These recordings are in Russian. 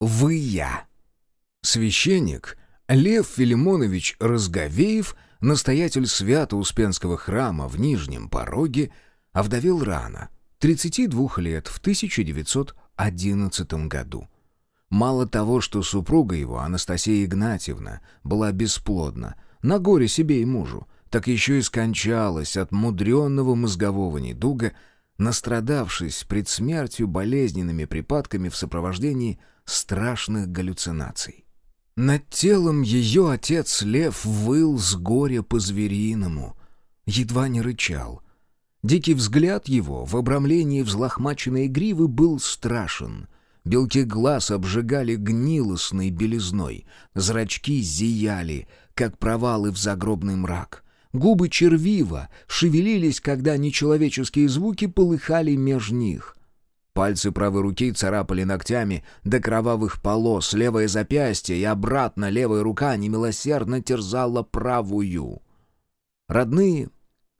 Выя. Священник Лев Филимонович Разговеев, настоятель Свято-Успенского храма в Нижнем Пороге, овдовел рано, 32 лет, в 1911 году. Мало того, что супруга его, Анастасия Игнатьевна, была бесплодна, на горе себе и мужу, так еще и скончалась от мудренного мозгового недуга, настрадавшись пред смертью болезненными припадками в сопровождении страшных галлюцинаций. Над телом ее отец Лев выл с горя по-звериному, едва не рычал. Дикий взгляд его в обрамлении взлохмаченной гривы был страшен. Белки глаз обжигали гнилостной белизной, зрачки зияли, как провалы в загробный мрак. Губы червива шевелились, когда нечеловеческие звуки полыхали меж них. Пальцы правой руки царапали ногтями до кровавых полос, левое запястье и обратно левая рука немилосердно терзала правую. Родные,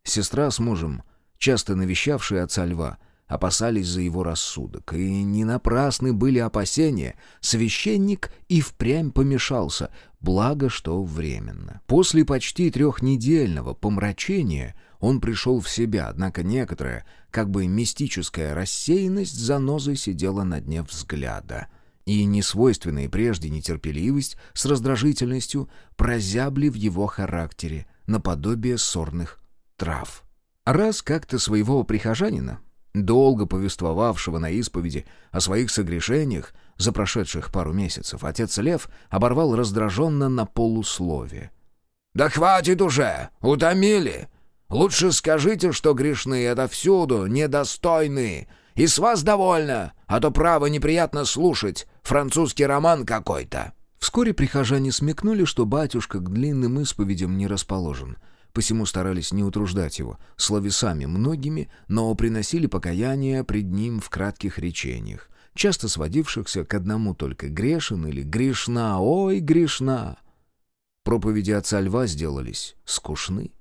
сестра с мужем, часто навещавшие отца льва, опасались за его рассудок. И не напрасны были опасения. Священник и впрямь помешался, благо что временно. После почти трехнедельного помрачения он пришел в себя, однако некоторая, как бы мистическая рассеянность занозой сидела на дне взгляда. И несвойственная прежде нетерпеливость с раздражительностью прозябли в его характере, наподобие сорных трав. Раз как-то своего прихожанина, долго повествовавшего на исповеди о своих согрешениях за прошедших пару месяцев, отец Лев оборвал раздраженно на полусловие. «Да хватит уже! Утомили! Лучше скажите, что грешные отовсюду, недостойные, и с вас довольно, а то право неприятно слушать, французский роман какой-то». Вскоре прихожане смекнули, что батюшка к длинным исповедям не расположен — посему старались не утруждать его словесами многими, но приносили покаяние пред ним в кратких речениях, часто сводившихся к одному только «грешен» или «грешна, ой, грешна». Проповеди отца льва сделались скучны.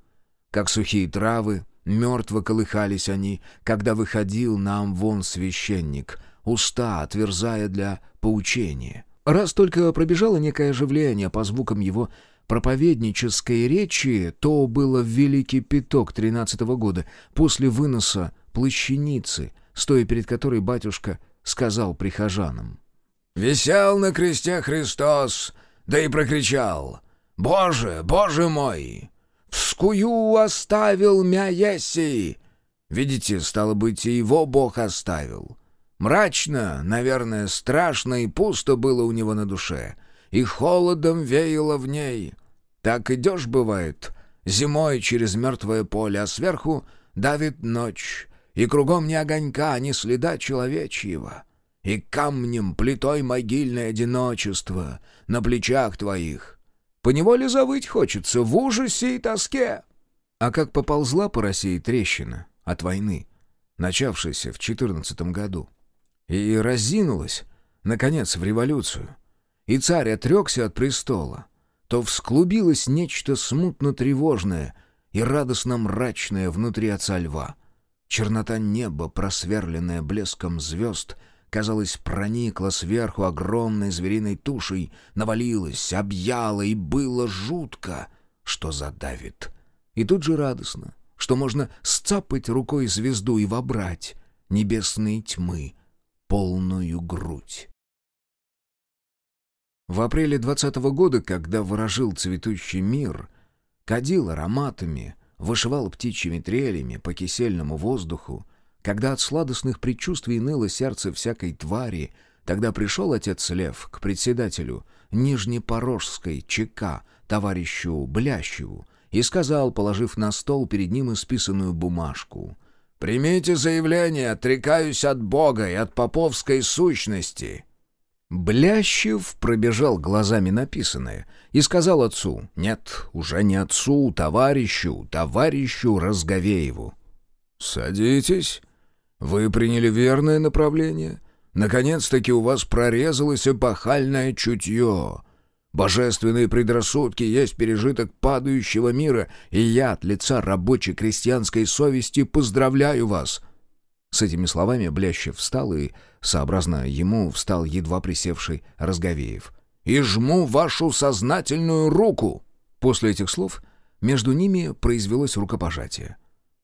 Как сухие травы, мертво колыхались они, когда выходил нам вон священник, уста отверзая для поучения. Раз только пробежало некое оживление по звукам его проповеднической речи, то было в Великий Пяток тринадцатого года, после выноса плащаницы, стоя перед которой батюшка сказал прихожанам. «Висел на кресте Христос, да и прокричал, «Боже, Боже мой! Вскую оставил мя еси!» Видите, стало быть, и его Бог оставил. Мрачно, наверное, страшно и пусто было у него на душе, и холодом веяло в ней. Так идешь, бывает, зимой через мертвое поле, а сверху давит ночь, и кругом ни огонька, ни следа человечьего. И камнем, плитой могильное одиночество на плечах твоих. Поневоле завыть хочется в ужасе и тоске. А как поползла по России трещина от войны, начавшейся в четырнадцатом году, и разинулась, наконец, в революцию, и царь отрекся от престола, то всклубилось нечто смутно-тревожное и радостно-мрачное внутри отца льва. Чернота неба, просверленная блеском звезд, казалось, проникла сверху огромной звериной тушей, навалилась, объяла, и было жутко, что задавит. И тут же радостно, что можно сцапать рукой звезду и вобрать небесные тьмы, полную грудь. В апреле двадцатого года, когда ворожил цветущий мир, кадил ароматами, вышивал птичьими трелями по кисельному воздуху, когда от сладостных предчувствий ныло сердце всякой твари, тогда пришел отец Лев к председателю Нижнепорожской ЧК, товарищу Блящеву, и сказал, положив на стол перед ним исписанную бумажку, «Примите заявление, отрекаюсь от Бога и от поповской сущности». Блящев пробежал глазами написанное и сказал отцу, нет, уже не отцу, товарищу, товарищу Разговееву. «Садитесь. Вы приняли верное направление. Наконец-таки у вас прорезалось эпохальное чутье. Божественные предрассудки есть пережиток падающего мира, и я от лица рабочей крестьянской совести поздравляю вас». С этими словами Блящев встал и, сообразно ему, встал едва присевший Разговеев. «И жму вашу сознательную руку!» После этих слов между ними произвелось рукопожатие.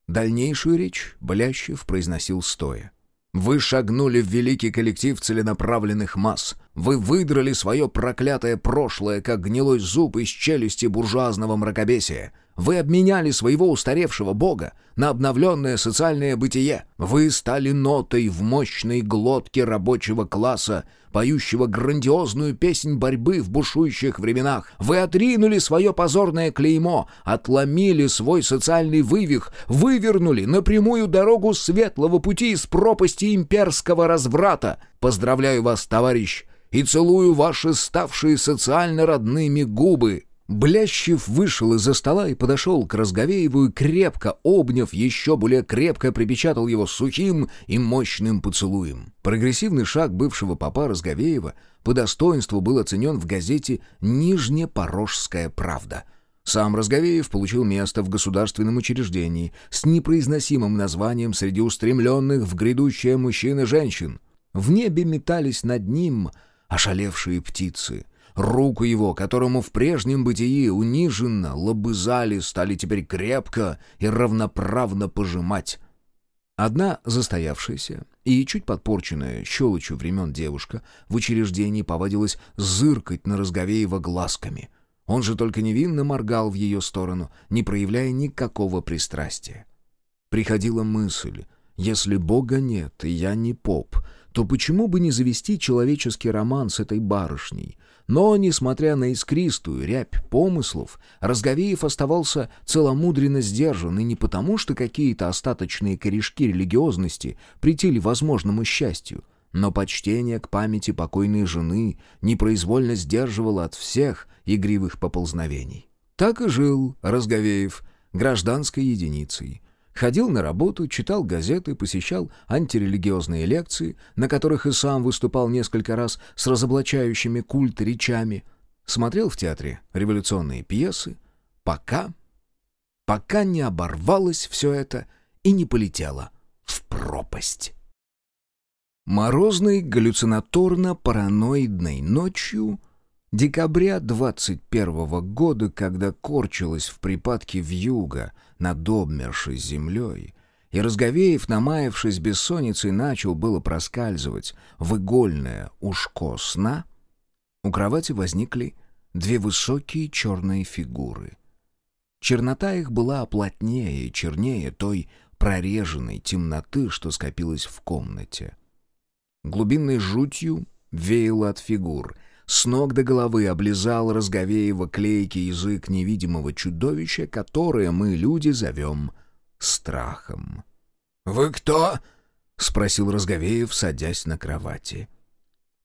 Дальнейшую речь Блящев произносил стоя. Вы шагнули в великий коллектив целенаправленных масс. Вы выдрали свое проклятое прошлое, как гнилой зуб из челюсти буржуазного мракобесия. Вы обменяли своего устаревшего бога на обновленное социальное бытие. Вы стали нотой в мощной глотке рабочего класса, поющего грандиозную песнь борьбы в бушующих временах. Вы отринули свое позорное клеймо, отломили свой социальный вывих, вывернули напрямую дорогу светлого пути из пропасти имперского разврата. Поздравляю вас, товарищ, и целую ваши ставшие социально родными губы. Блящев вышел из-за стола и подошел к Разговееву и, крепко обняв, еще более крепко припечатал его сухим и мощным поцелуем. Прогрессивный шаг бывшего папа Разговеева по достоинству был оценен в газете «Нижнепорожская правда». Сам Разговеев получил место в государственном учреждении с непроизносимым названием среди устремленных в грядущее мужчин и женщин. В небе метались над ним ошалевшие птицы — Руку его, которому в прежнем бытии униженно лобызали, стали теперь крепко и равноправно пожимать. Одна застоявшаяся и чуть подпорченная щелочью времен девушка в учреждении повадилась зыркать на Разговеева глазками. Он же только невинно моргал в ее сторону, не проявляя никакого пристрастия. Приходила мысль, если Бога нет и я не поп, то почему бы не завести человеческий роман с этой барышней, но, несмотря на искристую рябь помыслов, Разговеев оставался целомудренно сдержан, и не потому, что какие-то остаточные корешки религиозности претили возможному счастью, но почтение к памяти покойной жены непроизвольно сдерживало от всех игривых поползновений. Так и жил Разговеев гражданской единицей, Ходил на работу, читал газеты, посещал антирелигиозные лекции, на которых и сам выступал несколько раз с разоблачающими культ речами. Смотрел в театре революционные пьесы. Пока... Пока не оборвалось все это и не полетело в пропасть. Морозной, галлюцинаторно-параноидной ночью декабря 21 года, когда корчилась в припадке вьюга над обмершей землей, и Разговеев, намаявшись бессонницей, начал было проскальзывать в игольное ушко сна, у кровати возникли две высокие черные фигуры. Чернота их была оплотнее и чернее той прореженной темноты, что скопилась в комнате. Глубинной жутью веяло от фигур — с ног до головы облизал Разговеева клейкий язык невидимого чудовища, которое мы, люди, зовем страхом. «Вы кто?» — спросил Разговеев, садясь на кровати.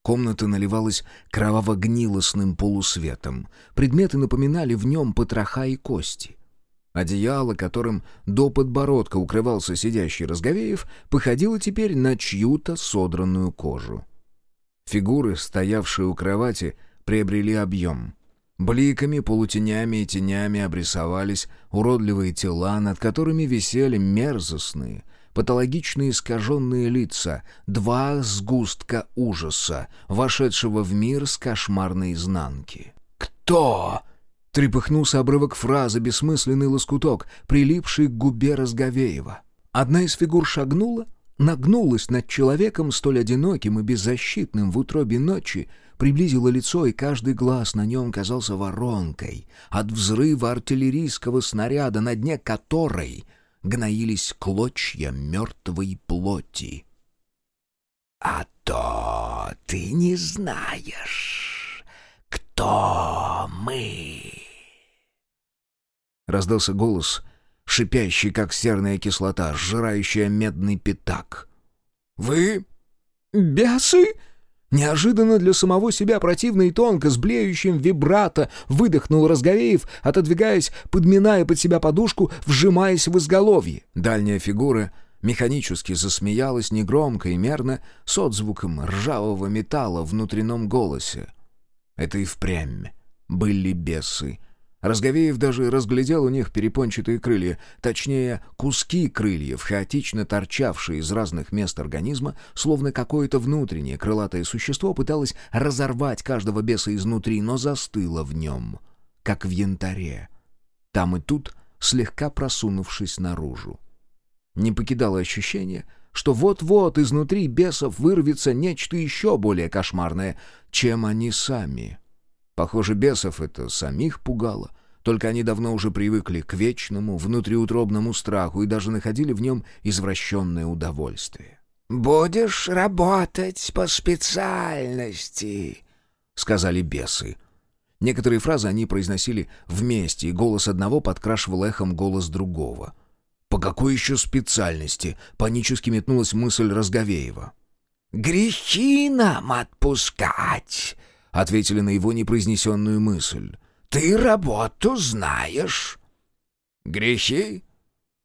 Комната наливалась кроваво-гнилостным полусветом. Предметы напоминали в нем потроха и кости. Одеяло, которым до подбородка укрывался сидящий Разговеев, походило теперь на чью-то содранную кожу. Фигуры, стоявшие у кровати, приобрели объем. Бликами, полутенями и тенями обрисовались уродливые тела, над которыми висели мерзостные, патологичные искаженные лица, два сгустка ужаса, вошедшего в мир с кошмарной изнанки. «Кто?» — трепыхнулся обрывок фразы, бессмысленный лоскуток, прилипший к губе Разговеева. Одна из фигур шагнула — нагнулась над человеком столь одиноким и беззащитным в утробе ночи, приблизила лицо, и каждый глаз на нем казался воронкой от взрыва артиллерийского снаряда, на дне которой гноились клочья мертвой плоти. «А то ты не знаешь, кто мы!» Раздался голос — шипящий, как серная кислота, сжирающая медный пятак. «Вы?» «Бесы?» Неожиданно для самого себя противно и тонко, с блеющим вибрато, выдохнул Разговеев, отодвигаясь, подминая под себя подушку, вжимаясь в изголовье. Дальняя фигура механически засмеялась негромко и мерно с отзвуком ржавого металла в внутреннем голосе. Это и впрямь были бесы. Разговеев даже разглядел у них перепончатые крылья, точнее, куски крыльев, хаотично торчавшие из разных мест организма, словно какое-то внутреннее крылатое существо пыталось разорвать каждого беса изнутри, но застыло в нем, как в янтаре. Там и тут, слегка просунувшись наружу. Не покидало ощущение, что вот-вот изнутри бесов вырвется нечто еще более кошмарное, чем они сами — Похоже, бесов это самих пугало. Только они давно уже привыкли к вечному, внутриутробному страху и даже находили в нем извращенное удовольствие. «Будешь работать по специальности», — сказали бесы. Некоторые фразы они произносили вместе, и голос одного подкрашивал эхом голос другого. «По какой еще специальности?» — панически метнулась мысль Разговеева. «Грехи нам отпускать!» — ответили на его непроизнесенную мысль. «Ты работу знаешь». «Грехи?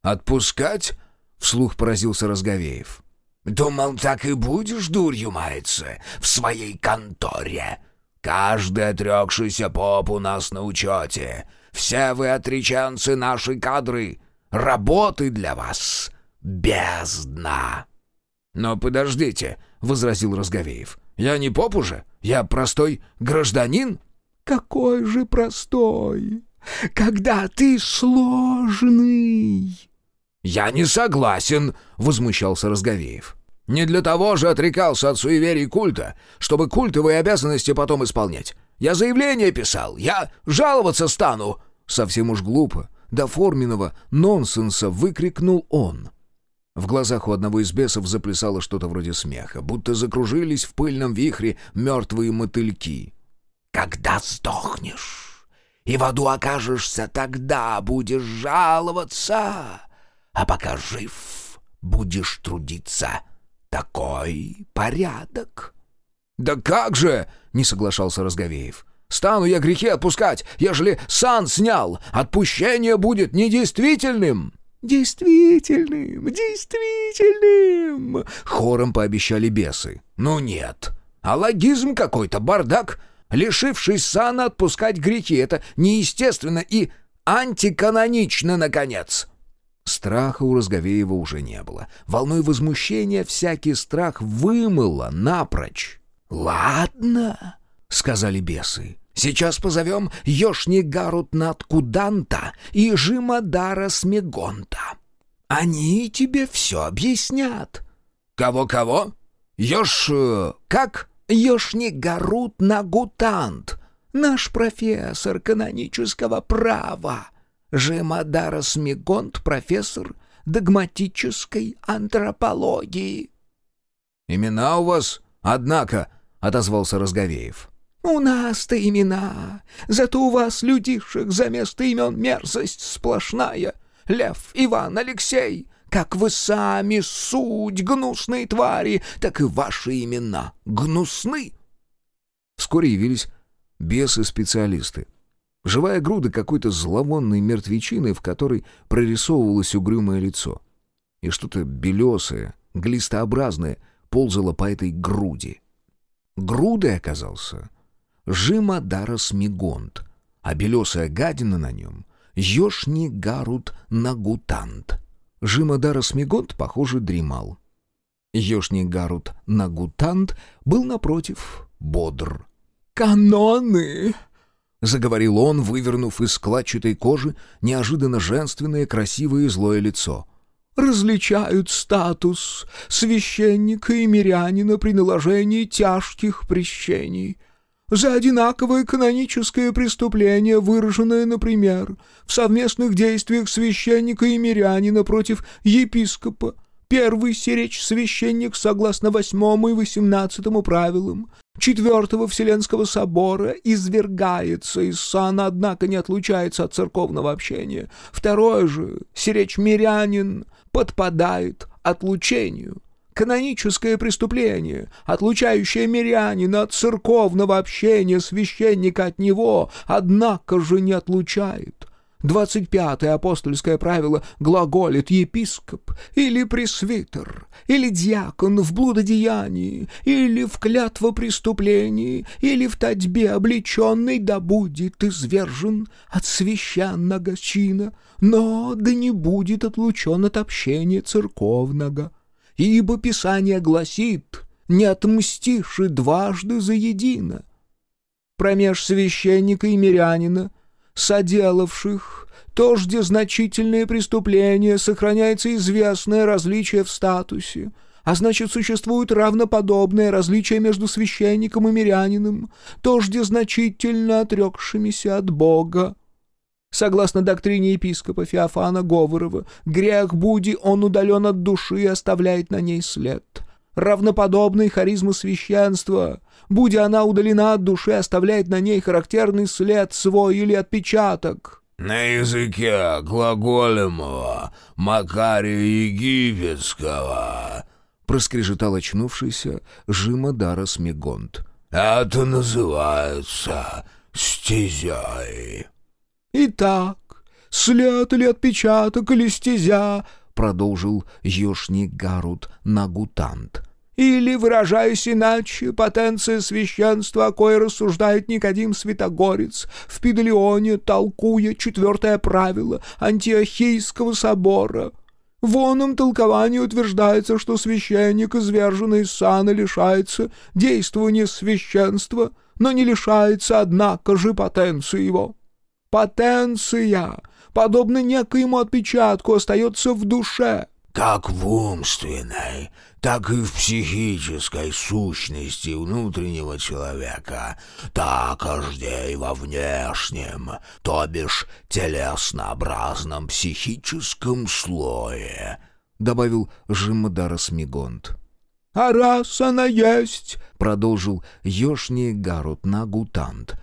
Отпускать?» — вслух поразился Разговеев. «Думал, так и будешь дурью маяться в своей конторе. Каждый отрекшийся поп у нас на учете. Все вы, отреченцы, наши кадры. Работы для вас бездна». «Но подождите», — возразил Разговеев. «Я не поп уже. Я простой гражданин?» «Какой же простой, когда ты сложный!» «Я не согласен», — возмущался Разговеев. «Не для того же отрекался от суеверий культа, чтобы культовые обязанности потом исполнять. Я заявление писал, я жаловаться стану!» Совсем уж глупо, до форменного нонсенса выкрикнул он. В глазах у одного из бесов заплясало что-то вроде смеха, будто закружились в пыльном вихре мертвые мотыльки. «Когда сдохнешь и в аду окажешься, тогда будешь жаловаться, а пока жив будешь трудиться. Такой порядок». «Да как же!» — не соглашался Разговеев. «Стану я грехи отпускать, ежели сан снял. Отпущение будет недействительным!» «Действительным! Действительным!» — хором пообещали бесы. «Ну нет. А логизм какой-то, бардак. Лишившись сана отпускать грехи — это неестественно и антиканонично, наконец!» Страха у Разговеева уже не было. Волной возмущения всякий страх вымыло напрочь. «Ладно», — сказали бесы. Сейчас позовем Йошнигарут Наткуданта и Жимадара Смегонта. Они тебе все объяснят». «Кого-кого? Йош... Э, как?» «Йошнигарут Нагутант, наш профессор канонического права. Жимадара Смегонт, профессор догматической антропологии». «Имена у вас, однако», — отозвался Разговеев. «У нас-то имена, зато у вас, людишек, за место имен мерзость сплошная. Лев, Иван, Алексей, как вы сами суть гнусные твари, так и ваши имена гнусны». Вскоре явились бесы-специалисты. Живая груда какой-то зловонной мертвечины, в которой прорисовывалось угрюмое лицо. И что-то белесое, глистообразное ползало по этой груди. Грудой оказался Жима Мигонт, а белесая гадина на нем — Йошни Гарут Нагутант. Жима Мигонт, похоже, дремал. Йошни Гарут Нагутант был, напротив, бодр. «Каноны!» — заговорил он, вывернув из складчатой кожи неожиданно женственное, красивое и злое лицо — различают статус священника и мирянина при наложении тяжких прещений за одинаковое каноническое преступление, выраженное, например, в совместных действиях священника и мирянина против епископа. Первый сиречь священник, согласно восьмому и восемнадцатому правилам Четвертого Вселенского собора, извергается из сана, однако не отлучается от церковного общения. Второй же, сиречь мирянин, подпадает отлучению каноническое преступление, отлучающее мирянина от церковного общения священника от него, однако же не отлучает. Двадцать пятое апостольское правило глаголит епископ или пресвитер, или диакон в блудодеянии, или в клятвопреступлении, или в татьбе облеченный, да будет извержен от священного чина, но да не будет отлучен от общения церковного. Ибо Писание гласит «не отмстишь и дважды заедино». Промеж священника и мирянина — соделавших тожде значительные преступления, сохраняется известное различие в статусе, а значит, существует равноподобное различие между священником и мирянином, тожде значительно отрекшимися от Бога. Согласно доктрине епископа Феофана Говорова, грех буди он удален от души и оставляет на ней след. Равноподобной харизмы священства, будь она удалена от души, оставляет на ней характерный след свой или отпечаток. «На языке глаголемого Макария Египетского», — проскрежетал очнувшийся Жима Дара Смигонт. «Это называется стезяй». «Итак, след или отпечаток или стезя», — продолжил Йошник Гарут Нагутант. Или, выражаясь иначе, потенция священства, о кое рассуждает Никодим Святогорец в Пиделионе, толкуя четвертое правило Антиохийского собора. В оном толковании утверждается, что священник, изверженный из сана, лишается действования священства, но не лишается, однако же, потенции его. Потенция, подобно некоему отпечатку, остается в душе — как в умственной, так и в психической сущности внутреннего человека, такожде и во внешнем, то бишь телеснообразном психическом слое», — добавил Жимадарас Смигонт. «А раз она есть», — продолжил Йошни Гарут Нагутант,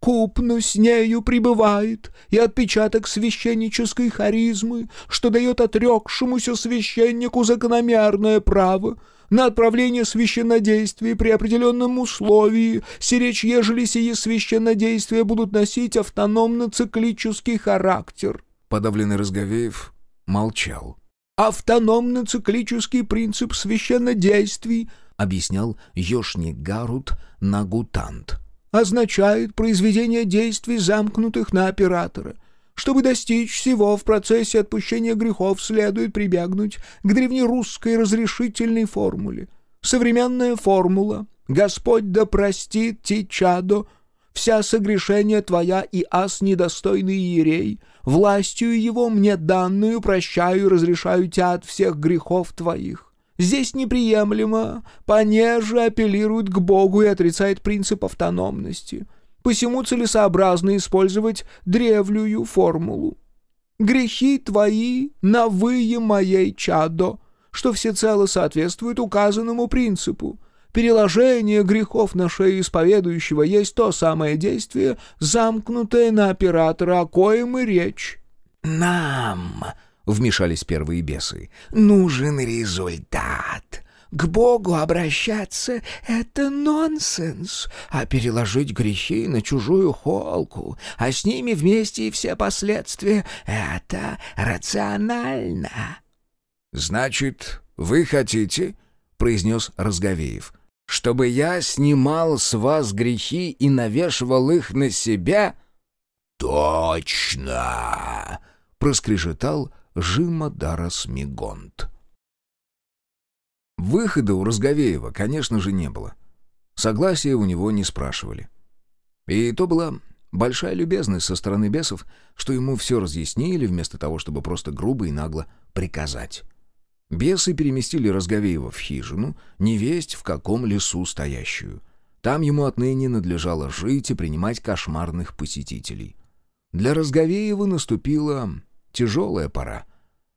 купно с нею пребывает и отпечаток священнической харизмы, что дает отрекшемуся священнику закономерное право на отправление священнодействия при определенном условии, сиречь, ежели сие священнодействия будут носить автономно-циклический характер. Подавленный Разговеев молчал. «Автономно-циклический принцип священнодействий», — объяснял Йошник Гарут Нагутант означает произведение действий, замкнутых на оператора. Чтобы достичь всего в процессе отпущения грехов следует прибегнуть к древнерусской разрешительной формуле. Современная формула «Господь да простит тичадо», «Вся согрешение твоя и ас недостойный иерей, властью его мне данную прощаю и разрешаю тебя от всех грехов твоих». Здесь неприемлемо, понеже апеллирует к Богу и отрицает принцип автономности. Посему целесообразно использовать древлюю формулу. «Грехи твои навые моей чадо», что всецело соответствует указанному принципу. Переложение грехов на шею исповедующего есть то самое действие, замкнутое на оператора, о коем и речь. «Нам», вмешались первые бесы. «Нужен результат. К Богу обращаться — это нонсенс, а переложить грехи на чужую холку, а с ними вместе и все последствия — это рационально». «Значит, вы хотите, — произнес Разговеев, — чтобы я снимал с вас грехи и навешивал их на себя?» «Точно!» — проскрежетал Жима Дарас Мигонт. Выхода у Разговеева, конечно же, не было. Согласия у него не спрашивали. И то была большая любезность со стороны бесов, что ему все разъяснили, вместо того, чтобы просто грубо и нагло приказать. Бесы переместили Разговеева в хижину, невесть в каком лесу стоящую. Там ему отныне надлежало жить и принимать кошмарных посетителей. Для Разговеева наступила тяжелая пора.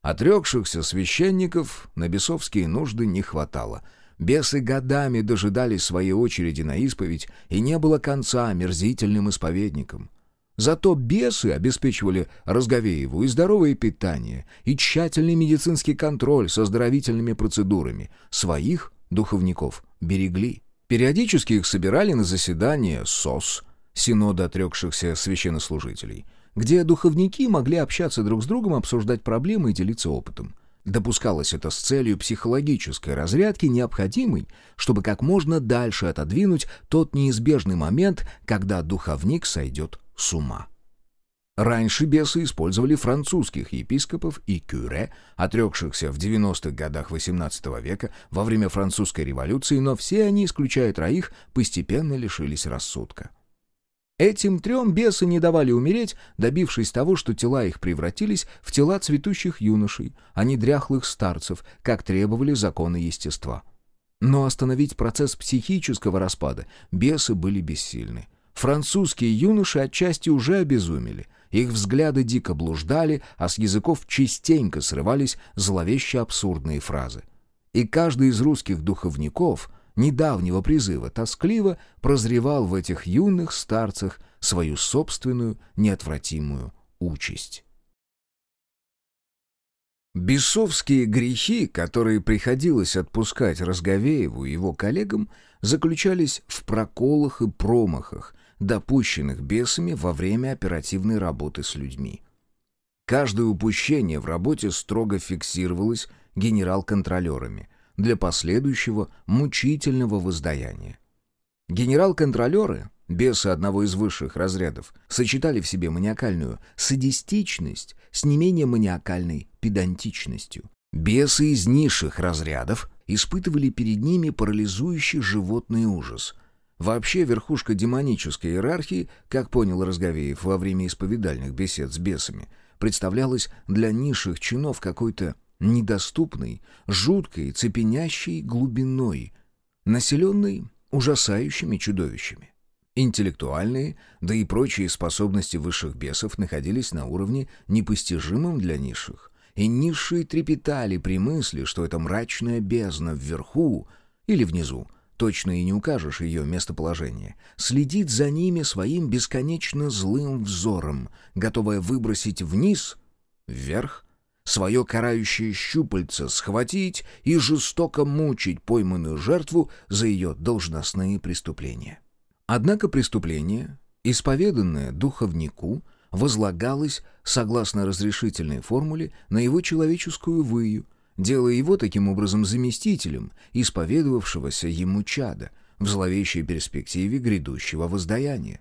Отрекшихся священников на бесовские нужды не хватало. Бесы годами дожидались своей очереди на исповедь, и не было конца мерзительным исповедникам. Зато бесы обеспечивали Разговееву и здоровое питание, и тщательный медицинский контроль со здоровительными процедурами. Своих духовников берегли. Периодически их собирали на заседание СОС, Синода отрекшихся священнослужителей — где духовники могли общаться друг с другом, обсуждать проблемы и делиться опытом. Допускалось это с целью психологической разрядки, необходимой, чтобы как можно дальше отодвинуть тот неизбежный момент, когда духовник сойдет с ума. Раньше бесы использовали французских епископов и кюре, отрекшихся в 90-х годах XVIII века во время французской революции, но все они, исключая троих, постепенно лишились рассудка. Этим трем бесы не давали умереть, добившись того, что тела их превратились в тела цветущих юношей, а не дряхлых старцев, как требовали законы естества. Но остановить процесс психического распада бесы были бессильны. Французские юноши отчасти уже обезумели. Их взгляды дико блуждали, а с языков частенько срывались зловеще абсурдные фразы. И каждый из русских духовников — недавнего призыва тоскливо прозревал в этих юных старцах свою собственную неотвратимую участь. Бесовские грехи, которые приходилось отпускать Разговееву и его коллегам, заключались в проколах и промахах, допущенных бесами во время оперативной работы с людьми. Каждое упущение в работе строго фиксировалось генерал-контролерами, для последующего мучительного воздаяния. Генерал-контролеры, бесы одного из высших разрядов, сочетали в себе маниакальную садистичность с не менее маниакальной педантичностью. Бесы из низших разрядов испытывали перед ними парализующий животный ужас. Вообще верхушка демонической иерархии, как понял Разговеев во время исповедальных бесед с бесами, представлялась для низших чинов какой-то недоступной, жуткой, цепенящей глубиной, населенной ужасающими чудовищами. Интеллектуальные, да и прочие способности высших бесов находились на уровне непостижимом для низших, и низшие трепетали при мысли, что эта мрачная бездна вверху или внизу, точно и не укажешь ее местоположение, следит за ними своим бесконечно злым взором, готовая выбросить вниз, вверх свое карающее щупальце схватить и жестоко мучить пойманную жертву за ее должностные преступления. Однако преступление, исповеданное духовнику, возлагалось, согласно разрешительной формуле, на его человеческую выю, делая его таким образом заместителем исповедовавшегося ему чада в зловещей перспективе грядущего воздаяния.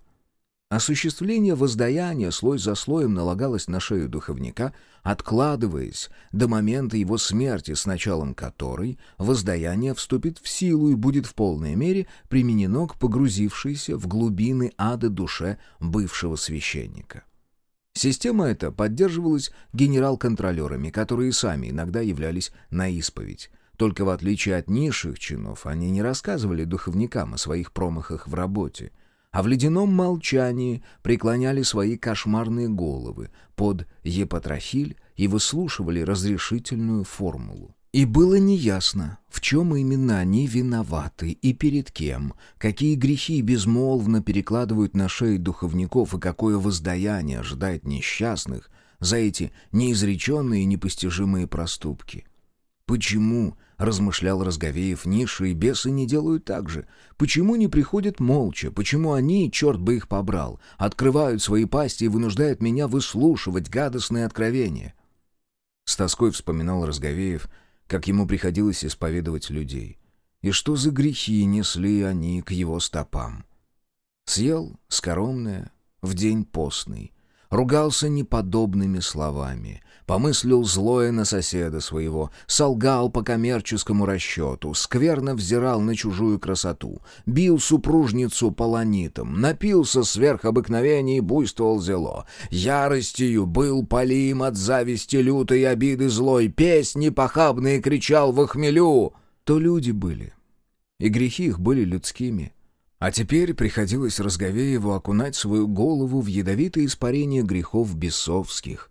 Осуществление воздаяния слой за слоем налагалось на шею духовника, откладываясь до момента его смерти, с началом которой воздаяние вступит в силу и будет в полной мере применено к погрузившейся в глубины ада душе бывшего священника. Система эта поддерживалась генерал-контролерами, которые сами иногда являлись на исповедь. Только в отличие от низших чинов, они не рассказывали духовникам о своих промахах в работе — а в ледяном молчании преклоняли свои кошмарные головы под епатрахиль и выслушивали разрешительную формулу. И было неясно, в чем именно они виноваты и перед кем, какие грехи безмолвно перекладывают на шеи духовников и какое воздаяние ожидает несчастных за эти неизреченные и непостижимые проступки. Почему размышлял Разговеев, ниши и бесы не делают так же. Почему не приходят молча? Почему они, черт бы их побрал, открывают свои пасти и вынуждают меня выслушивать гадостные откровения? С тоской вспоминал Разговеев, как ему приходилось исповедовать людей. И что за грехи несли они к его стопам? Съел скоромное в день постный, ругался неподобными словами, помыслил злое на соседа своего, солгал по коммерческому расчету, скверно взирал на чужую красоту, бил супружницу полонитом, напился сверх обыкновений и буйствовал зело. Яростью был полим от зависти лютой обиды злой, песни похабные кричал в охмелю. То люди были, и грехи их были людскими — а теперь приходилось Разговееву окунать свою голову в ядовитое испарение грехов бесовских.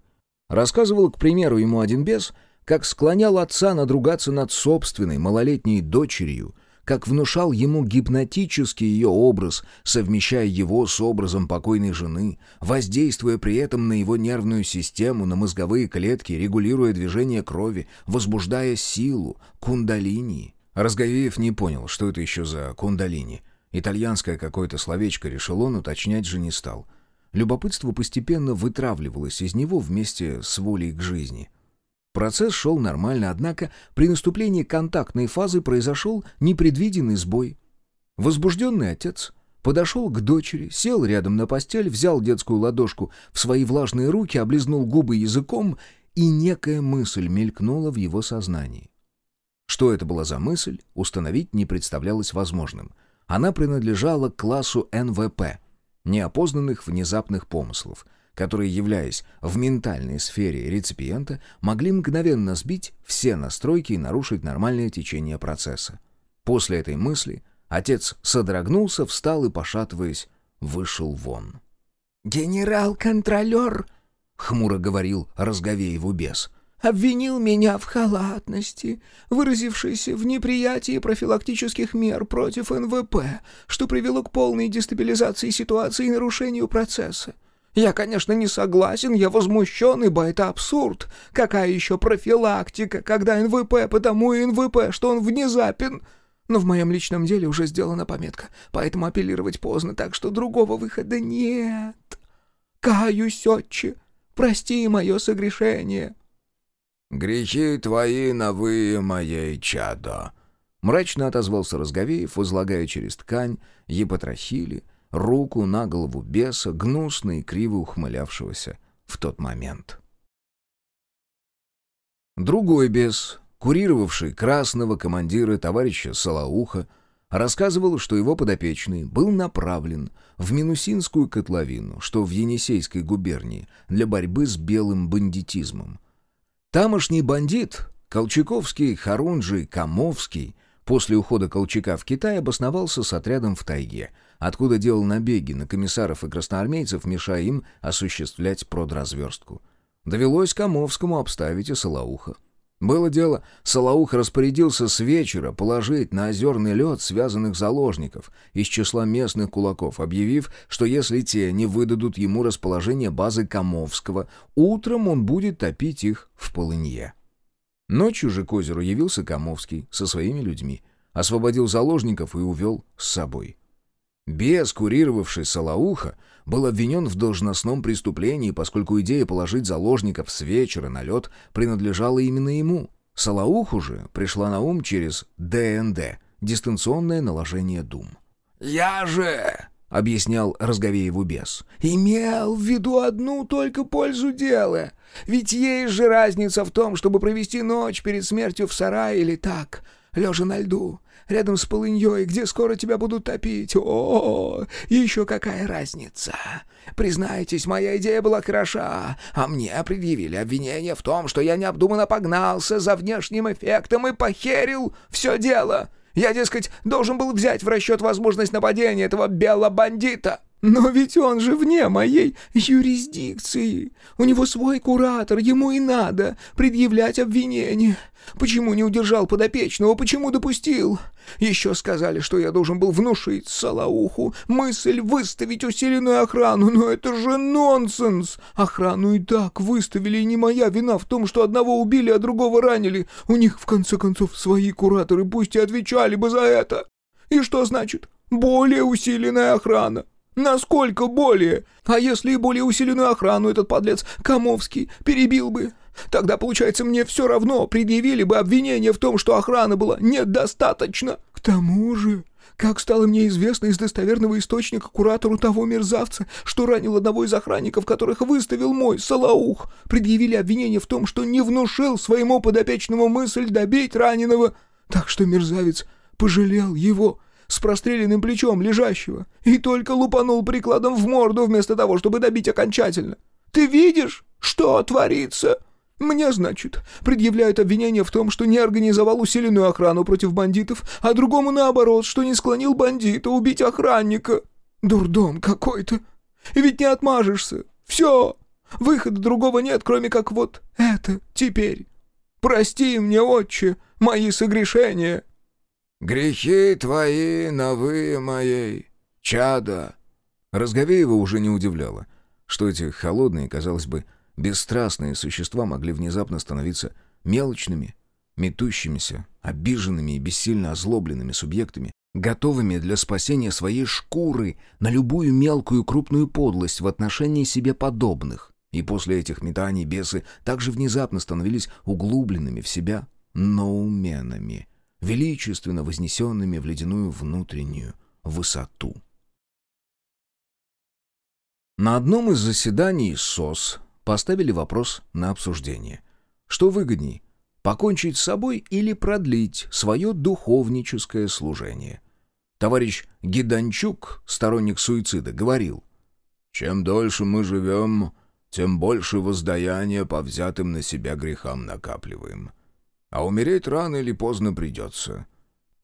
Рассказывал, к примеру, ему один бес, как склонял отца надругаться над собственной малолетней дочерью, как внушал ему гипнотический ее образ, совмещая его с образом покойной жены, воздействуя при этом на его нервную систему, на мозговые клетки, регулируя движение крови, возбуждая силу, кундалини. Разговеев не понял, что это еще за кундалини — Итальянское какое-то словечко решил он, уточнять же не стал. любопытство постепенно вытравливалось из него вместе с волей к жизни. Процесс шел нормально, однако при наступлении контактной фазы произошел непредвиденный сбой. Возбужденный отец подошел к дочери, сел рядом на постель, взял детскую ладошку в свои влажные руки, облизнул губы языком, и некая мысль мелькнула в его сознании. Что это была за мысль, установить не представлялось возможным. Она принадлежала к классу НВП — неопознанных внезапных помыслов — которые, являясь в ментальной сфере реципиента, могли мгновенно сбить все настройки и нарушить нормальное течение процесса. После этой мысли отец содрогнулся, встал и, пошатываясь, вышел вон. «Генерал-контролер», — хмуро говорил Разговееву бес, — «обвинил меня в халатности, выразившейся в неприятии профилактических мер против НВП, что привело к полной дестабилизации ситуации и нарушению процесса. Я, конечно, не согласен, я возмущен, ибо это абсурд. Какая еще профилактика, когда НВП потому и НВП, что он внезапен? Но в моем личном деле уже сделана пометка, поэтому апеллировать поздно, так что другого выхода нет. Каюсь, отче, прости мое согрешение». «Грехи твои новые моей чадо», — мрачно отозвался Разговеев, возлагая через ткань епатрахили, руку на голову беса, гнусно и криво ухмылявшегося в тот момент. Другой бес, курировавший красного командира товарища Салауха, рассказывал, что его подопечный был направлен в Минусинскую котловину, что в Енисейской губернии, для борьбы с белым бандитизмом. Тамошний бандит, Колчаковский, Харунжий, Камовский, после ухода Колчака в Китай обосновался с отрядом в тайге — откуда делал набеги на комиссаров и красноармейцев, мешая им осуществлять продразверстку. Довелось Комовскому обставить и Солоуха. Было дело, Солоух распорядился с вечера положить на озерный лед связанных заложников из числа местных кулаков, объявив, что если те не выдадут ему расположение базы Комовского, утром он будет топить их в полынье. Ночью же к озеру явился Комовский со своими людьми, освободил заложников и увел с собой. Бес, курировавший Салауха, был обвинен в должностном преступлении, поскольку идея положить заложников с вечера на лед принадлежала именно ему. Салауху же пришла на ум через ДНД — дистанционное наложение дум. «Я же...» — объяснял Разговееву бес. «Имел в виду одну только пользу дела. Ведь есть же разница в том, чтобы провести ночь перед смертью в сарае или так, лежа на льду, рядом с полыньей, где скоро тебя будут топить. О, еще какая разница! Признайтесь, моя идея была хороша, а мне предъявили обвинение в том, что я необдуманно погнался за внешним эффектом и похерил все дело. Я, дескать, должен был взять в расчет возможность нападения этого белого бандита. Но ведь он же вне моей юрисдикции. У него свой куратор, ему и надо предъявлять обвинение. Почему не удержал подопечного, почему допустил? Еще сказали, что я должен был внушить Салауху мысль выставить усиленную охрану, но это же нонсенс! Охрану и так выставили, и не моя вина в том, что одного убили, а другого ранили. У них, в конце концов, свои кураторы, пусть и отвечали бы за это. И что значит «более усиленная охрана»? Насколько более? А если и более усиленную охрану этот подлец Комовский перебил бы? Тогда, получается, мне все равно предъявили бы обвинение в том, что охраны было недостаточно. К тому же, как стало мне известно из достоверного источника куратору того мерзавца, что ранил одного из охранников, которых выставил мой Салаух, предъявили обвинение в том, что не внушил своему подопечному мысль добить раненого. Так что мерзавец пожалел его с простреленным плечом лежащего и только лупанул прикладом в морду вместо того, чтобы добить окончательно. Ты видишь, что творится?» Мне, значит, предъявляют обвинение в том, что не организовал усиленную охрану против бандитов, а другому наоборот, что не склонил бандита убить охранника. Дурдом какой-то. И ведь не отмажешься. Все. Выхода другого нет, кроме как вот это теперь. Прости мне, отче, мои согрешения. «Грехи твои новые моей, чада!» Разговеева уже не удивляло, что эти холодные, казалось бы, бесстрастные существа могли внезапно становиться мелочными, метущимися, обиженными и бессильно озлобленными субъектами, готовыми для спасения своей шкуры на любую мелкую крупную подлость в отношении себе подобных. И после этих метаний бесы также внезапно становились углубленными в себя ноуменами, величественно вознесенными в ледяную внутреннюю высоту. На одном из заседаний СОС поставили вопрос на обсуждение. Что выгодней, покончить с собой или продлить свое духовническое служение? Товарищ Гиданчук, сторонник суицида, говорил, «Чем дольше мы живем, тем больше воздаяния по взятым на себя грехам накапливаем. А умереть рано или поздно придется.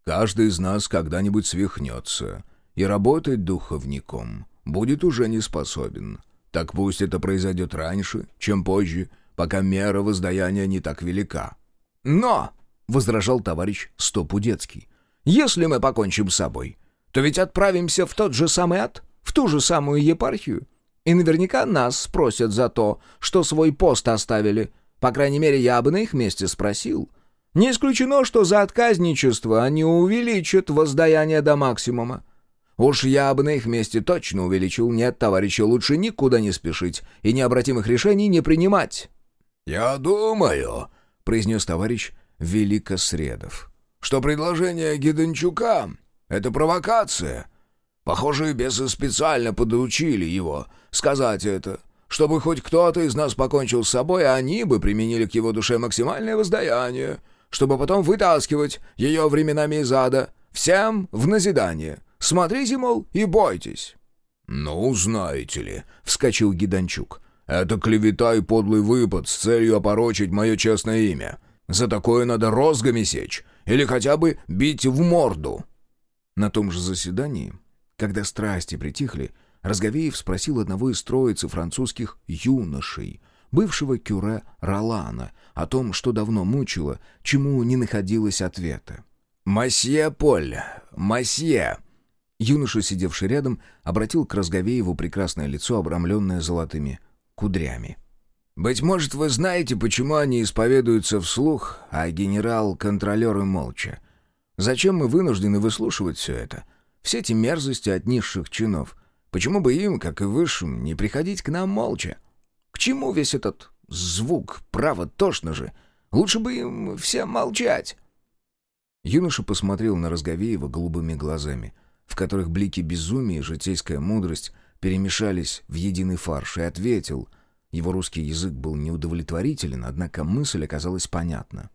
Каждый из нас когда-нибудь свихнется, и работать духовником будет уже не способен. Так пусть это произойдет раньше, чем позже, пока мера воздаяния не так велика. «Но!» — возражал товарищ Стопудецкий. «Если мы покончим с собой, то ведь отправимся в тот же самый ад, в ту же самую епархию, и наверняка нас спросят за то, что свой пост оставили. По крайней мере, я бы на их месте спросил. Не исключено, что за отказничество они увеличат воздаяние до максимума. Уж я бы на их месте точно увеличил. Нет, товарищи, лучше никуда не спешить и необратимых решений не принимать. «Я думаю», — произнес товарищ Великосредов, «что предложение Гиденчука — это провокация». Похоже, бесы специально подучили его сказать это, чтобы хоть кто-то из нас покончил с собой, а они бы применили к его душе максимальное воздаяние, чтобы потом вытаскивать ее временами из ада. Всем в назидание. Смотрите, мол, и бойтесь». «Ну, знаете ли», — вскочил Гиданчук, — «это клевета и подлый выпад с целью опорочить мое честное имя. За такое надо розгами сечь или хотя бы бить в морду». На том же заседании когда страсти притихли, Разговеев спросил одного из троицы французских юношей, бывшего кюре Ролана, о том, что давно мучило, чему не находилось ответа. «Масье Поль! Масье!» Юноша, сидевший рядом, обратил к Разговееву прекрасное лицо, обрамленное золотыми кудрями. «Быть может, вы знаете, почему они исповедуются вслух, а генерал-контролеры молча? Зачем мы вынуждены выслушивать все это? Все эти мерзости от низших чинов. Почему бы им, как и высшим, не приходить к нам молча? К чему весь этот звук? Право, тошно же. Лучше бы им всем молчать. Юноша посмотрел на Разговеева голубыми глазами, в которых блики безумия и житейская мудрость перемешались в единый фарш, и ответил. Его русский язык был неудовлетворителен, однако мысль оказалась понятна.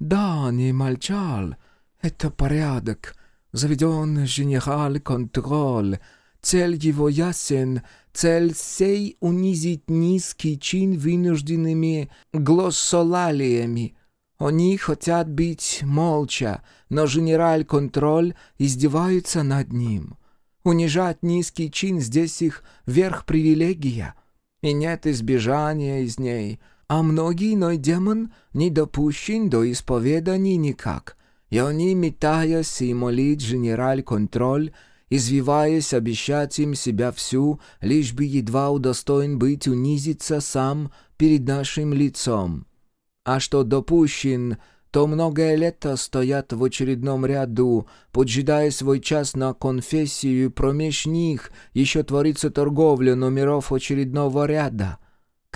«Да, не молчал. Это порядок заведен генераль контроль. Цель его ясен, цель сей унизить низкий чин вынужденными глоссолалиями. Они хотят быть молча, но генераль-контроль издевается над ним. Унижать низкий чин здесь их верх привилегия, и нет избежания из ней, а многие иной демон не допущен до исповеданий никак — и они, метаясь и молить генераль-контроль, извиваясь, обещать им себя всю, лишь бы едва удостоен быть унизиться сам перед нашим лицом. А что допущен, то многое лето стоят в очередном ряду, поджидая свой час на конфессию, промеж них еще творится торговля номеров очередного ряда —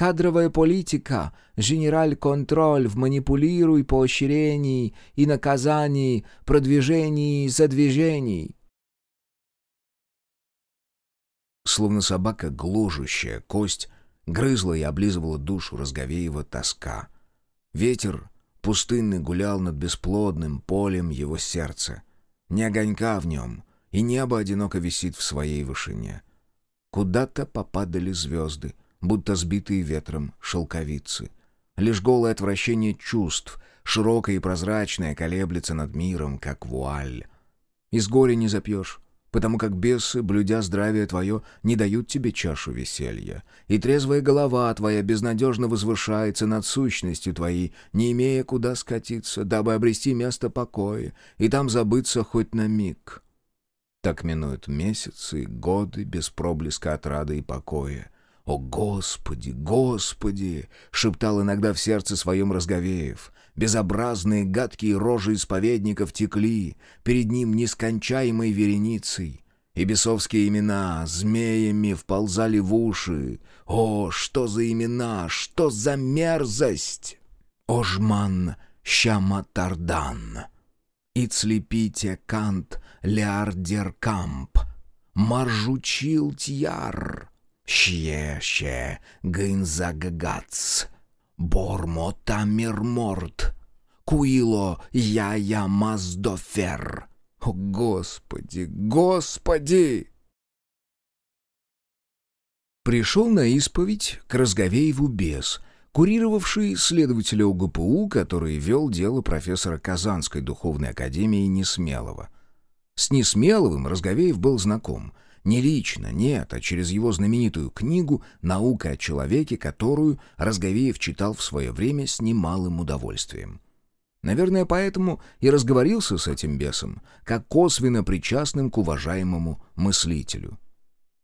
Кадровая политика, генераль-контроль в манипулируй поощрении и наказании, продвижении задвижений. Словно собака, гложущая кость, грызла и облизывала душу Разговеева тоска. Ветер пустынный гулял над бесплодным полем его сердца. Ни огонька в нем, и небо одиноко висит в своей вышине. Куда-то попадали звезды, будто сбитые ветром шелковицы. Лишь голое отвращение чувств, широкое и прозрачное, колеблется над миром, как вуаль. Из горя не запьешь, потому как бесы, блюдя здравие твое, не дают тебе чашу веселья. И трезвая голова твоя безнадежно возвышается над сущностью твоей, не имея куда скатиться, дабы обрести место покоя и там забыться хоть на миг. Так минуют месяцы, годы без проблеска отрады и покоя. «О, Господи, Господи!» — шептал иногда в сердце своем Разговеев. Безобразные гадкие рожи исповедников текли перед ним нескончаемой вереницей, и бесовские имена змеями вползали в уши. О, что за имена, что за мерзость! Ожман Щаматардан, Ицлепите Кант Леардеркамп, Маржучил Тьяр, Ще-ще Гынзагагац, Бормота Мирморт, Куило Яя Маздофер. О, Господи, Господи! Пришел на исповедь к Разговееву бес, курировавший следователя УГПУ, который вел дело профессора Казанской духовной академии Несмелого. С Несмеловым Разговеев был знаком. Не лично, нет, а через его знаменитую книгу «Наука о человеке», которую Разговеев читал в свое время с немалым удовольствием. Наверное, поэтому и разговорился с этим бесом, как косвенно причастным к уважаемому мыслителю.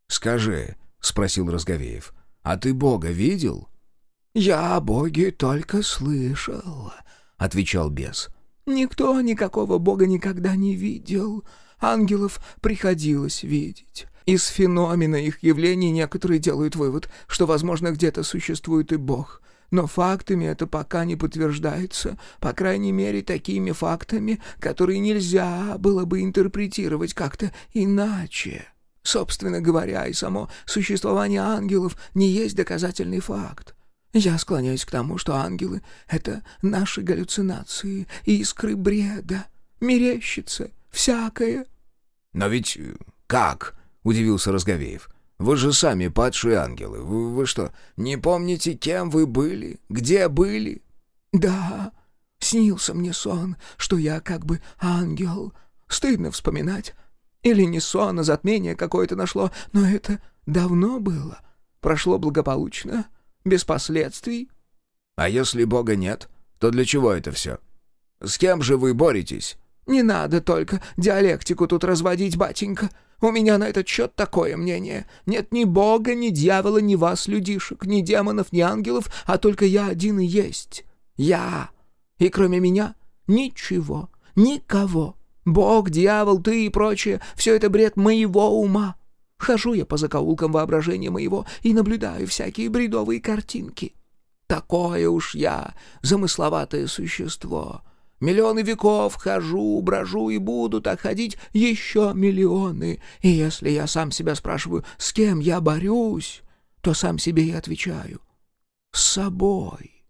«Скажи», — спросил Разговеев, — «а ты Бога видел?» «Я о Боге только слышал», — отвечал бес. «Никто никакого Бога никогда не видел. Ангелов приходилось видеть. Из феномена их явлений некоторые делают вывод, что, возможно, где-то существует и Бог. Но фактами это пока не подтверждается, по крайней мере, такими фактами, которые нельзя было бы интерпретировать как-то иначе. Собственно говоря, и само существование ангелов не есть доказательный факт. Я склоняюсь к тому, что ангелы — это наши галлюцинации, искры бреда, мерещится всякое. — Но ведь как? — удивился Разговеев. Вы же сами падшие ангелы. Вы, вы что, не помните, кем вы были? Где были?» «Да, снился мне сон, что я как бы ангел. Стыдно вспоминать. Или не сон, а затмение какое-то нашло, но это давно было. Прошло благополучно, без последствий». «А если Бога нет, то для чего это все? С кем же вы боретесь?» «Не надо только диалектику тут разводить, батенька. У меня на этот счет такое мнение. Нет ни бога, ни дьявола, ни вас, людишек, ни демонов, ни ангелов, а только я один и есть. Я. И кроме меня ничего, никого. Бог, дьявол, ты и прочее — все это бред моего ума. Хожу я по закоулкам воображения моего и наблюдаю всякие бредовые картинки. Такое уж я, замысловатое существо. Миллионы веков хожу, брожу и буду так ходить еще миллионы. И если я сам себя спрашиваю, с кем я борюсь, то сам себе и отвечаю. С собой.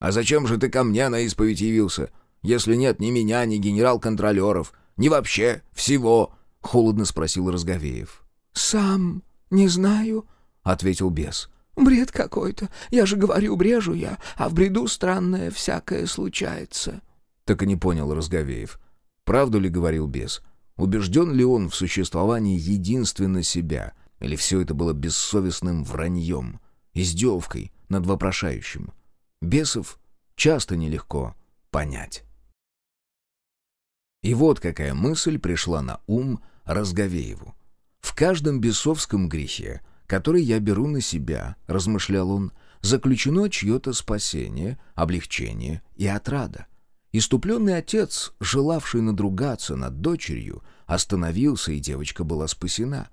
«А зачем же ты ко мне на исповедь явился, если нет ни меня, ни генерал-контролеров, ни вообще всего?» — холодно спросил Разговеев. «Сам не знаю», — ответил бес. «Бред какой-то. Я же говорю, брежу я, а в бреду странное всякое случается». Так и не понял Разговеев. Правду ли говорил бес? Убежден ли он в существовании единственно себя? Или все это было бессовестным враньем, издевкой над вопрошающим? Бесов часто нелегко понять. И вот какая мысль пришла на ум Разговееву. В каждом бесовском грехе — который я беру на себя, размышлял он, заключено чье-то спасение, облегчение и отрада. Иступленный отец, желавший надругаться над дочерью, остановился, и девочка была спасена.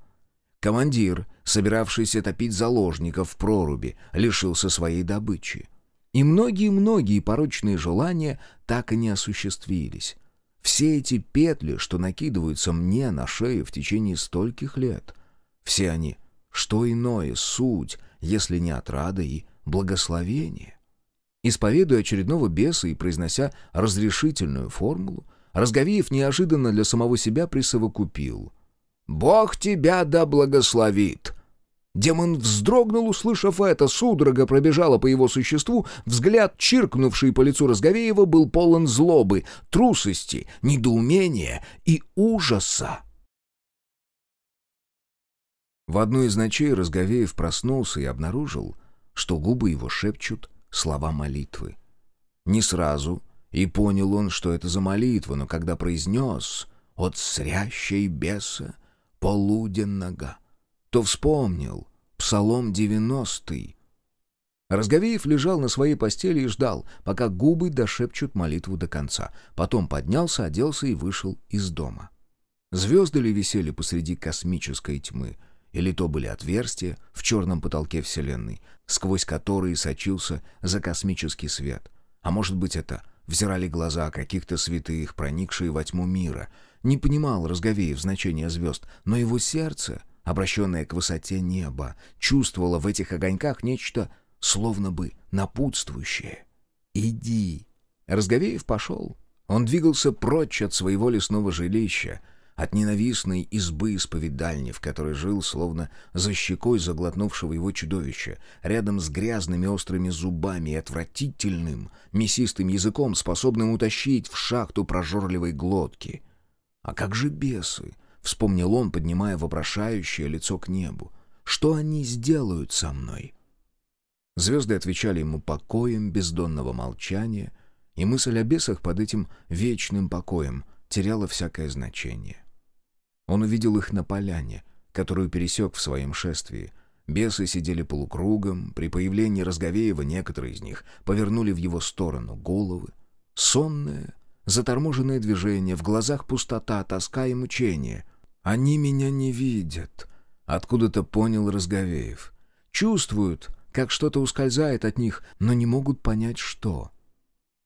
Командир, собиравшийся топить заложников в проруби, лишился своей добычи. И многие-многие порочные желания так и не осуществились. Все эти петли, что накидываются мне на шею в течение стольких лет, все они что иное суть, если не отрада и благословение? Исповедуя очередного беса и произнося разрешительную формулу, Разговеев неожиданно для самого себя присовокупил. «Бог тебя да благословит!» Демон вздрогнул, услышав это, судорога пробежала по его существу, взгляд, чиркнувший по лицу Разговеева, был полон злобы, трусости, недоумения и ужаса. В одну из ночей Разговеев проснулся и обнаружил, что губы его шепчут слова молитвы. Не сразу, и понял он, что это за молитва, но когда произнес «от срящей беса полуденного», то вспомнил, Псалом 90. Разговеев лежал на своей постели и ждал, пока губы дошепчут молитву до конца. Потом поднялся, оделся и вышел из дома. Звезды ли висели посреди космической тьмы, или то были отверстия в черном потолке Вселенной, сквозь которые сочился за космический свет. А может быть, это взирали глаза каких-то святых, проникшие во тьму мира. Не понимал Разговеев значения звезд, но его сердце, обращенное к высоте неба, чувствовало в этих огоньках нечто словно бы напутствующее. «Иди». Разговеев пошел. Он двигался прочь от своего лесного жилища, от ненавистной избы исповедальни, в которой жил, словно за щекой заглотнувшего его чудовища, рядом с грязными острыми зубами и отвратительным, мясистым языком, способным утащить в шахту прожорливой глотки. «А как же бесы?» — вспомнил он, поднимая вопрошающее лицо к небу. «Что они сделают со мной?» Звезды отвечали ему покоем бездонного молчания, и мысль о бесах под этим вечным покоем теряла всякое значение. Он увидел их на поляне, которую пересек в своем шествии. Бесы сидели полукругом, при появлении Разговеева некоторые из них повернули в его сторону головы. Сонное, заторможенное движение, в глазах пустота, тоска и мучение. «Они меня не видят», — откуда-то понял Разговеев. «Чувствуют, как что-то ускользает от них, но не могут понять, что.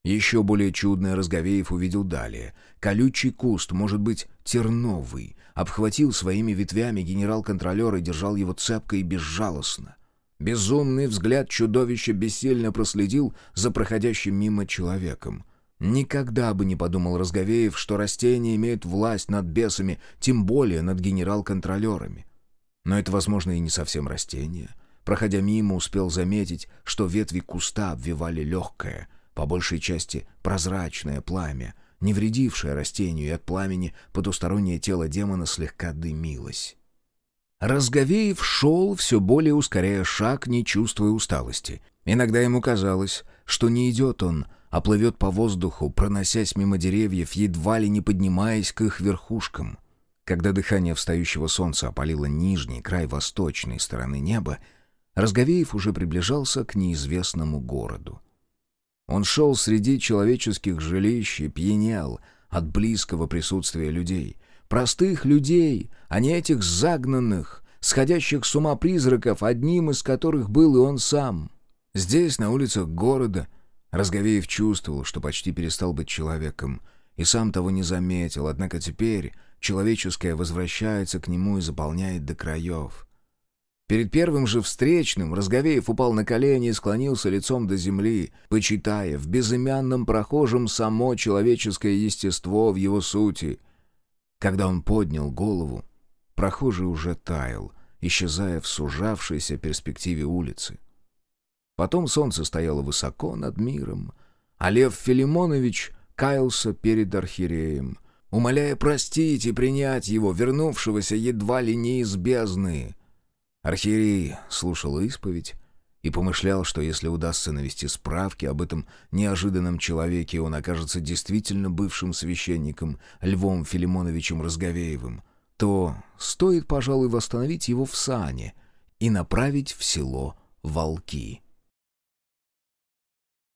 Еще более чудное Разговеев увидел далее. Колючий куст, может быть, терновый, обхватил своими ветвями генерал-контролер и держал его цепко и безжалостно. Безумный взгляд чудовища бессильно проследил за проходящим мимо человеком. Никогда бы не подумал Разговеев, что растения имеют власть над бесами, тем более над генерал-контролерами. Но это, возможно, и не совсем растения — Проходя мимо, успел заметить, что ветви куста обвивали легкое, по большей части прозрачное пламя, не вредившее растению, и от пламени потустороннее тело демона слегка дымилось. Разговеев шел, все более ускоряя шаг, не чувствуя усталости. Иногда ему казалось, что не идет он, а плывет по воздуху, проносясь мимо деревьев, едва ли не поднимаясь к их верхушкам. Когда дыхание встающего солнца опалило нижний край восточной стороны неба, Разговеев уже приближался к неизвестному городу. Он шел среди человеческих жилищ и пьянел от близкого присутствия людей. Простых людей, а не этих загнанных, сходящих с ума призраков, одним из которых был и он сам. Здесь, на улицах города, Разговеев чувствовал, что почти перестал быть человеком, и сам того не заметил, однако теперь человеческое возвращается к нему и заполняет до краев. Перед первым же встречным Разговеев упал на колени и склонился лицом до земли, почитая в безымянном прохожем само человеческое естество в его сути. Когда он поднял голову, прохожий уже таял, исчезая в сужавшейся перспективе улицы. Потом солнце стояло высоко над миром, а Лев Филимонович каялся перед архиереем, умоляя простить и принять его, вернувшегося едва ли не из бездны — Архиерей слушал исповедь и помышлял, что если удастся навести справки об этом неожиданном человеке, он окажется действительно бывшим священником Львом Филимоновичем Разговеевым, то стоит, пожалуй, восстановить его в сане и направить в село Волки.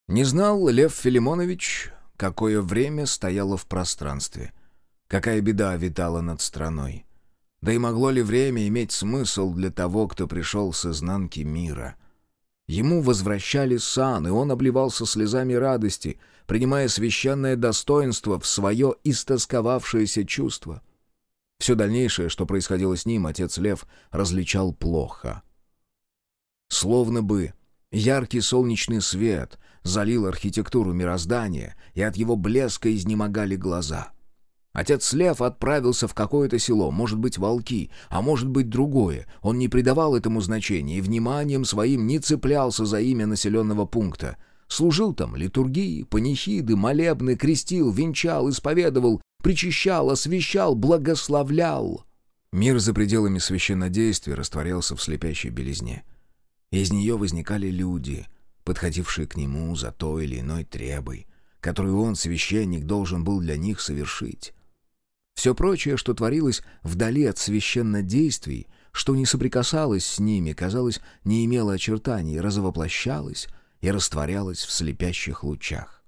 Не знал Лев Филимонович, какое время стояло в пространстве, какая беда витала над страной. Да и могло ли время иметь смысл для того, кто пришел с изнанки мира? Ему возвращали сан, и он обливался слезами радости, принимая священное достоинство в свое истосковавшееся чувство. Все дальнейшее, что происходило с ним, отец Лев различал плохо. Словно бы яркий солнечный свет залил архитектуру мироздания, и от его блеска изнемогали глаза — Отец Лев отправился в какое-то село, может быть, Волки, а может быть, другое. Он не придавал этому значения и вниманием своим не цеплялся за имя населенного пункта. Служил там литургии, панихиды, молебны, крестил, венчал, исповедовал, причащал, освящал, благословлял. Мир за пределами священнодействия растворялся в слепящей белизне. Из нее возникали люди, подходившие к нему за той или иной требой, которую он, священник, должен был для них совершить. Все прочее, что творилось вдали от священнодействий, что не соприкасалось с ними, казалось, не имело очертаний, разовоплощалось и растворялось в слепящих лучах.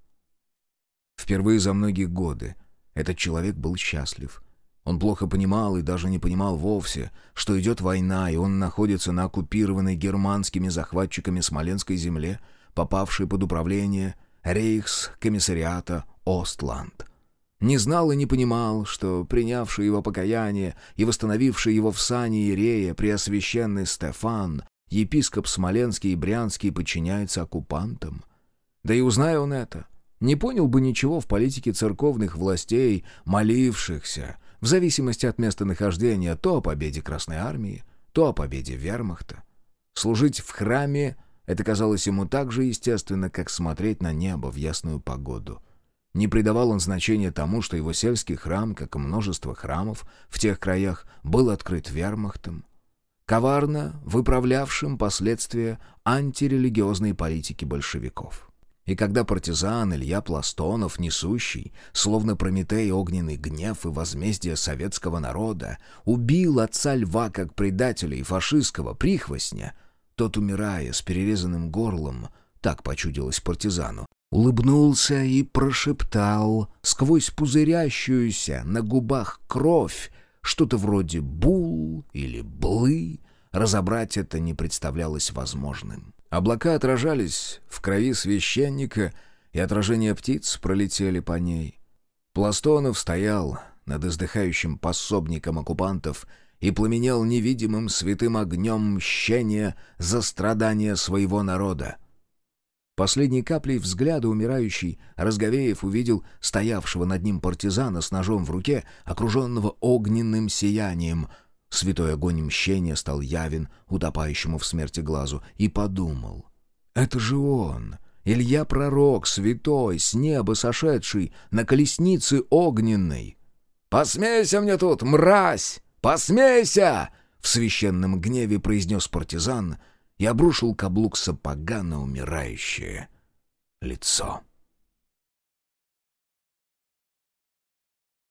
Впервые за многие годы этот человек был счастлив. Он плохо понимал и даже не понимал вовсе, что идет война, и он находится на оккупированной германскими захватчиками Смоленской земле, попавшей под управление рейхс-комиссариата Остланд. Не знал и не понимал, что принявший его покаяние и восстановивший его в сане Иерея преосвященный Стефан, епископ Смоленский и Брянский подчиняется оккупантам. Да и узная он это, не понял бы ничего в политике церковных властей, молившихся, в зависимости от местонахождения, то о победе Красной Армии, то о победе Вермахта. Служить в храме — это казалось ему так же естественно, как смотреть на небо в ясную погоду — не придавал он значения тому, что его сельский храм, как и множество храмов в тех краях, был открыт вермахтом, коварно выправлявшим последствия антирелигиозной политики большевиков. И когда партизан Илья Пластонов, несущий, словно Прометей, огненный гнев и возмездие советского народа, убил отца льва как предателя и фашистского прихвостня, тот, умирая с перерезанным горлом, так почудилось партизану, улыбнулся и прошептал сквозь пузырящуюся на губах кровь что-то вроде «бул» или «блы», разобрать это не представлялось возможным. Облака отражались в крови священника, и отражения птиц пролетели по ней. Пластонов стоял над издыхающим пособником оккупантов и пламенел невидимым святым огнем мщения за страдания своего народа. Последней каплей взгляда умирающий Разговеев увидел стоявшего над ним партизана с ножом в руке, окруженного огненным сиянием. Святой огонь мщения стал явен утопающему в смерти глазу и подумал. «Это же он!» Илья Пророк, святой, с неба сошедший, на колеснице огненной. «Посмейся мне тут, мразь! Посмейся!» В священном гневе произнес партизан — и обрушил каблук сапога на умирающее лицо.